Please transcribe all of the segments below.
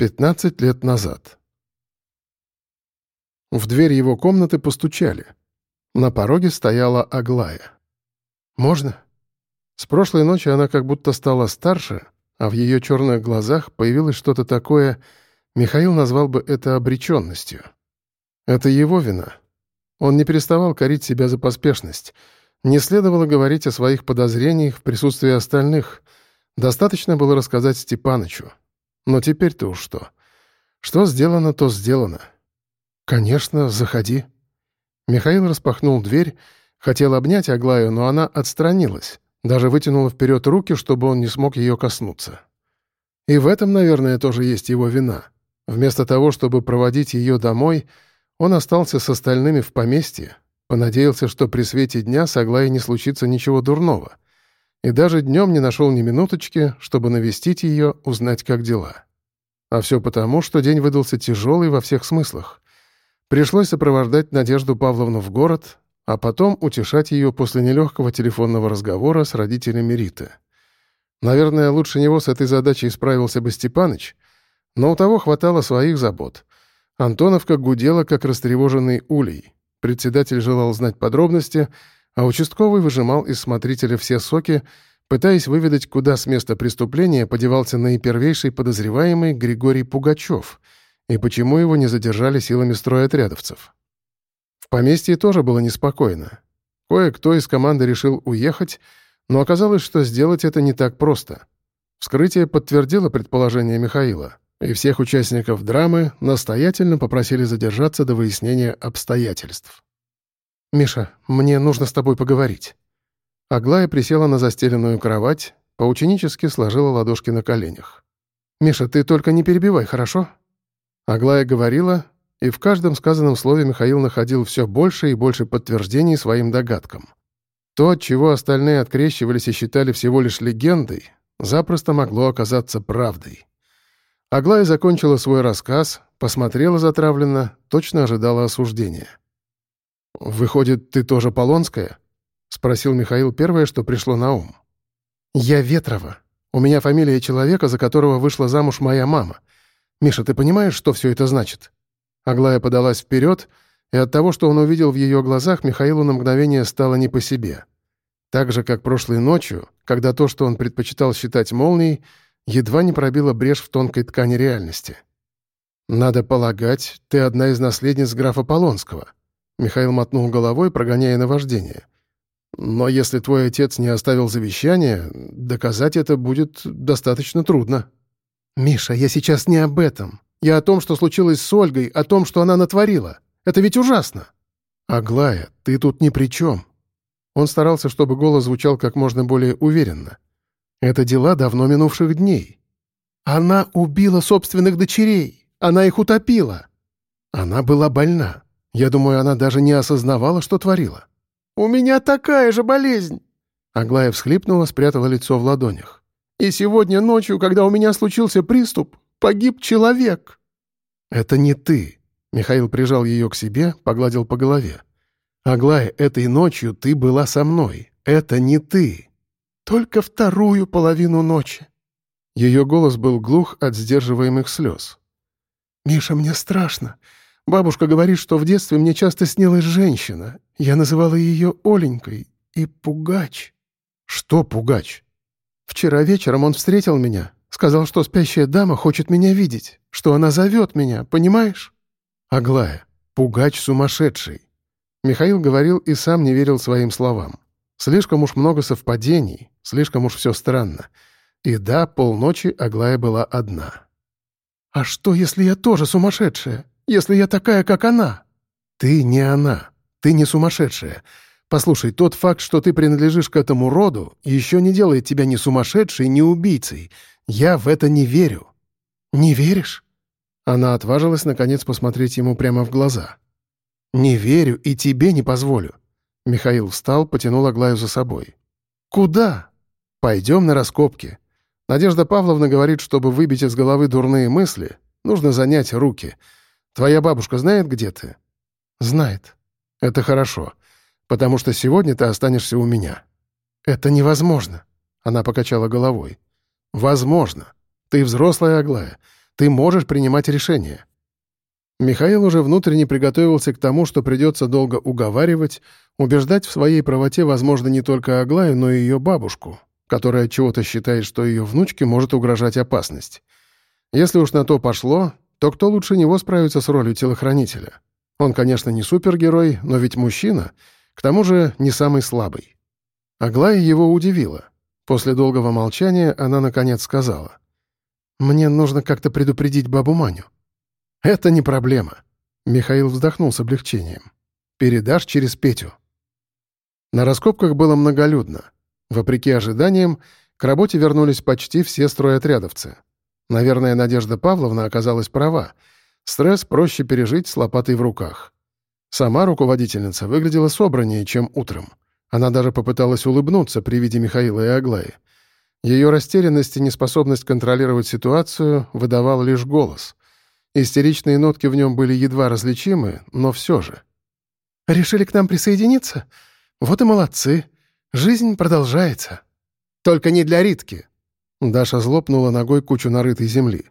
15 лет назад. В дверь его комнаты постучали. На пороге стояла Аглая. «Можно?» С прошлой ночи она как будто стала старше, а в ее черных глазах появилось что-то такое, Михаил назвал бы это обреченностью. Это его вина. Он не переставал корить себя за поспешность. Не следовало говорить о своих подозрениях в присутствии остальных. Достаточно было рассказать Степанычу. Но теперь-то уж что? Что сделано, то сделано. «Конечно, заходи». Михаил распахнул дверь, хотел обнять Аглаю, но она отстранилась, даже вытянула вперед руки, чтобы он не смог ее коснуться. И в этом, наверное, тоже есть его вина. Вместо того, чтобы проводить ее домой, он остался с остальными в поместье, понадеялся, что при свете дня с Аглаей не случится ничего дурного — и даже днем не нашел ни минуточки, чтобы навестить ее, узнать, как дела. А все потому, что день выдался тяжелый во всех смыслах. Пришлось сопровождать Надежду Павловну в город, а потом утешать ее после нелегкого телефонного разговора с родителями Риты. Наверное, лучше него с этой задачей справился бы Степаныч, но у того хватало своих забот. Антоновка гудела, как растревоженный улей. Председатель желал знать подробности — а участковый выжимал из смотрителя все соки, пытаясь выведать, куда с места преступления подевался наипервейший подозреваемый Григорий Пугачев и почему его не задержали силами стройотрядовцев. В поместье тоже было неспокойно. Кое-кто из команды решил уехать, но оказалось, что сделать это не так просто. Вскрытие подтвердило предположение Михаила, и всех участников драмы настоятельно попросили задержаться до выяснения обстоятельств. «Миша, мне нужно с тобой поговорить». Аглая присела на застеленную кровать, поученически сложила ладошки на коленях. «Миша, ты только не перебивай, хорошо?» Аглая говорила, и в каждом сказанном слове Михаил находил все больше и больше подтверждений своим догадкам. То, от чего остальные открещивались и считали всего лишь легендой, запросто могло оказаться правдой. Аглая закончила свой рассказ, посмотрела затравленно, точно ожидала осуждения. «Выходит, ты тоже Полонская?» — спросил Михаил первое, что пришло на ум. «Я Ветрова. У меня фамилия человека, за которого вышла замуж моя мама. Миша, ты понимаешь, что все это значит?» Аглая подалась вперед, и от того, что он увидел в ее глазах, Михаилу на мгновение стало не по себе. Так же, как прошлой ночью, когда то, что он предпочитал считать молнией, едва не пробило брешь в тонкой ткани реальности. «Надо полагать, ты одна из наследниц графа Полонского», Михаил мотнул головой, прогоняя наваждение. «Но если твой отец не оставил завещание, доказать это будет достаточно трудно». «Миша, я сейчас не об этом. Я о том, что случилось с Ольгой, о том, что она натворила. Это ведь ужасно». «Аглая, ты тут ни при чем». Он старался, чтобы голос звучал как можно более уверенно. «Это дела давно минувших дней». «Она убила собственных дочерей. Она их утопила». «Она была больна. Я думаю, она даже не осознавала, что творила. «У меня такая же болезнь!» Аглая всхлипнула, спрятала лицо в ладонях. «И сегодня ночью, когда у меня случился приступ, погиб человек!» «Это не ты!» Михаил прижал ее к себе, погладил по голове. «Аглая, этой ночью ты была со мной. Это не ты!» «Только вторую половину ночи!» Ее голос был глух от сдерживаемых слез. «Миша, мне страшно. Бабушка говорит, что в детстве мне часто снилась женщина. Я называла ее Оленькой. И Пугач. Что Пугач? Вчера вечером он встретил меня. Сказал, что спящая дама хочет меня видеть. Что она зовет меня, понимаешь? Аглая, Пугач сумасшедший. Михаил говорил и сам не верил своим словам. Слишком уж много совпадений, слишком уж все странно. И да, полночи Аглая была одна. «А что, если я тоже сумасшедшая? Если я такая, как она?» «Ты не она. Ты не сумасшедшая. Послушай, тот факт, что ты принадлежишь к этому роду, еще не делает тебя ни сумасшедшей, ни убийцей. Я в это не верю». «Не веришь?» Она отважилась, наконец, посмотреть ему прямо в глаза. «Не верю и тебе не позволю». Михаил встал, потянул Аглаю за собой. «Куда?» «Пойдем на раскопки. Надежда Павловна говорит, чтобы выбить из головы дурные мысли, нужно занять руки». Твоя бабушка знает, где ты?» «Знает. Это хорошо, потому что сегодня ты останешься у меня». «Это невозможно», — она покачала головой. «Возможно. Ты взрослая Аглая. Ты можешь принимать решения». Михаил уже внутренне приготовился к тому, что придется долго уговаривать, убеждать в своей правоте, возможно, не только Аглаю, но и ее бабушку, которая чего-то считает, что ее внучке может угрожать опасность. Если уж на то пошло, то кто лучше него справится с ролью телохранителя? Он, конечно, не супергерой, но ведь мужчина, к тому же не самый слабый. Аглая его удивила. После долгого молчания она, наконец, сказала. «Мне нужно как-то предупредить бабу Маню». «Это не проблема». Михаил вздохнул с облегчением. «Передашь через Петю». На раскопках было многолюдно. Вопреки ожиданиям, к работе вернулись почти все стройотрядовцы. Наверное, Надежда Павловна оказалась права. Стресс проще пережить с лопатой в руках. Сама руководительница выглядела собраннее, чем утром. Она даже попыталась улыбнуться при виде Михаила и Аглаи. Ее растерянность и неспособность контролировать ситуацию выдавал лишь голос. Истеричные нотки в нем были едва различимы, но все же. «Решили к нам присоединиться? Вот и молодцы. Жизнь продолжается. Только не для Ритки». Даша злопнула ногой кучу нарытой земли.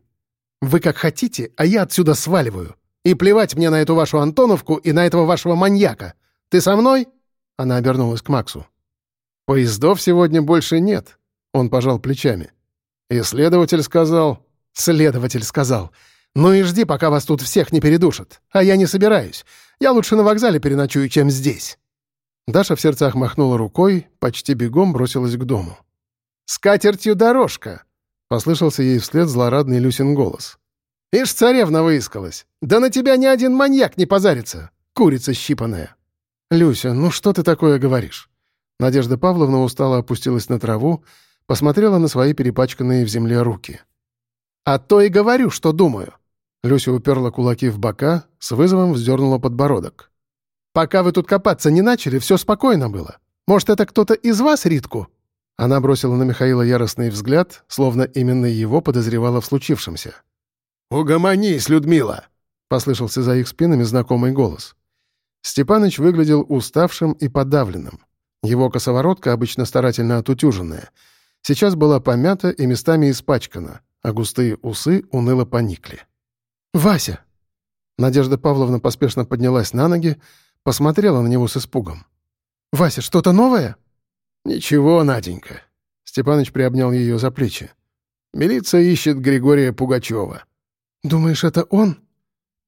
«Вы как хотите, а я отсюда сваливаю. И плевать мне на эту вашу Антоновку и на этого вашего маньяка. Ты со мной?» Она обернулась к Максу. «Поездов сегодня больше нет», — он пожал плечами. «Исследователь сказал...» «Следователь сказал. Ну и жди, пока вас тут всех не передушат. А я не собираюсь. Я лучше на вокзале переночую, чем здесь». Даша в сердцах махнула рукой, почти бегом бросилась к дому. «С катертью дорожка!» — послышался ей вслед злорадный Люсин голос. «Ишь, царевна выискалась! Да на тебя ни один маньяк не позарится! Курица щипаная!» «Люся, ну что ты такое говоришь?» Надежда Павловна устало опустилась на траву, посмотрела на свои перепачканные в земле руки. «А то и говорю, что думаю!» Люся уперла кулаки в бока, с вызовом вздернула подбородок. «Пока вы тут копаться не начали, все спокойно было. Может, это кто-то из вас, Ритку?» Она бросила на Михаила яростный взгляд, словно именно его подозревала в случившемся. «Угомонись, Людмила!» — послышался за их спинами знакомый голос. Степаныч выглядел уставшим и подавленным. Его косоворотка, обычно старательно отутюженная, сейчас была помята и местами испачкана, а густые усы уныло поникли. «Вася!» Надежда Павловна поспешно поднялась на ноги, посмотрела на него с испугом. «Вася, что-то новое?» «Ничего, Наденька». Степаныч приобнял ее за плечи. «Милиция ищет Григория Пугачева. «Думаешь, это он?»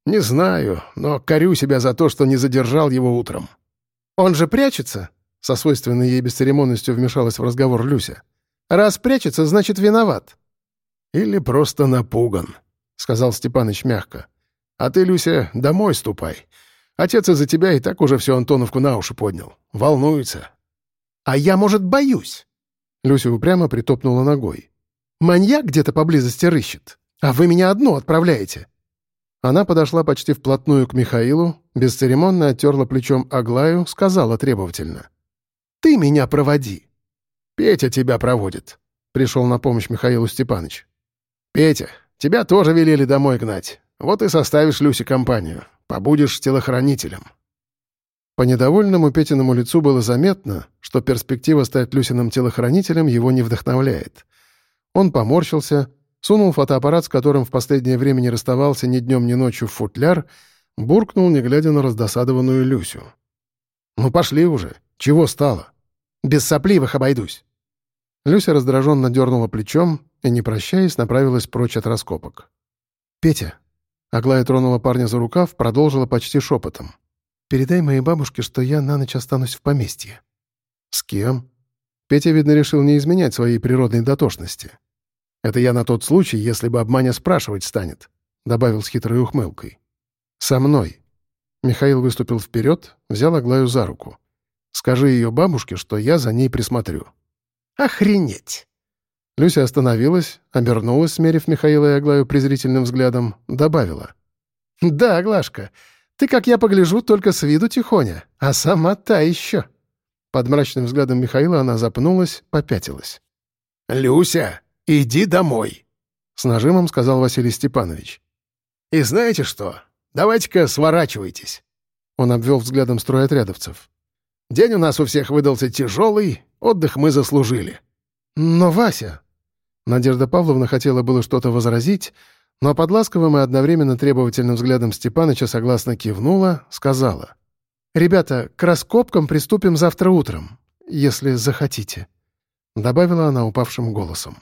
«Не знаю, но корю себя за то, что не задержал его утром». «Он же прячется?» — со свойственной ей бесцеремонностью вмешалась в разговор Люся. «Раз прячется, значит, виноват». «Или просто напуган», — сказал Степаныч мягко. «А ты, Люся, домой ступай. Отец из-за тебя и так уже всю Антоновку на уши поднял. Волнуется». «А я, может, боюсь?» Люся упрямо притопнула ногой. «Маньяк где-то поблизости рыщет. «А вы меня одну отправляете?» Она подошла почти вплотную к Михаилу, бесцеремонно оттерла плечом Аглаю, сказала требовательно. «Ты меня проводи!» «Петя тебя проводит», — пришел на помощь Михаилу Степаныч. «Петя, тебя тоже велели домой гнать. Вот и составишь Люсе компанию. Побудешь телохранителем». По недовольному Петиному лицу было заметно, что перспектива стать Люсиным телохранителем его не вдохновляет. Он поморщился, сунул фотоаппарат, с которым в последнее время не расставался ни днем, ни ночью в футляр, буркнул, не глядя на раздосадованную Люсю. «Ну пошли уже. Чего стало? Без сопливых обойдусь». Люся раздраженно дернула плечом и, не прощаясь, направилась прочь от раскопок. «Петя», — Аглая тронула парня за рукав, продолжила почти шепотом. «Передай моей бабушке, что я на ночь останусь в поместье». «С кем?» Петя, видно, решил не изменять своей природной дотошности. Это я на тот случай, если бы обманя спрашивать станет», — добавил с хитрой ухмылкой. «Со мной». Михаил выступил вперед, взял Аглаю за руку. «Скажи ее бабушке, что я за ней присмотрю». «Охренеть!» Люся остановилась, обернулась, смерив Михаила и Аглаю презрительным взглядом, добавила. «Да, Аглашка, ты, как я погляжу, только с виду тихоня, а сама та еще». Под мрачным взглядом Михаила она запнулась, попятилась. «Люся!» «Иди домой», — с нажимом сказал Василий Степанович. «И знаете что? Давайте-ка сворачивайтесь». Он обвел взглядом стройотрядовцев. «День у нас у всех выдался тяжелый, отдых мы заслужили». «Но, Вася...» Надежда Павловна хотела было что-то возразить, Но под ласковым и одновременно требовательным взглядом Степаныча согласно кивнула, сказала. «Ребята, к раскопкам приступим завтра утром, если захотите», — добавила она упавшим голосом.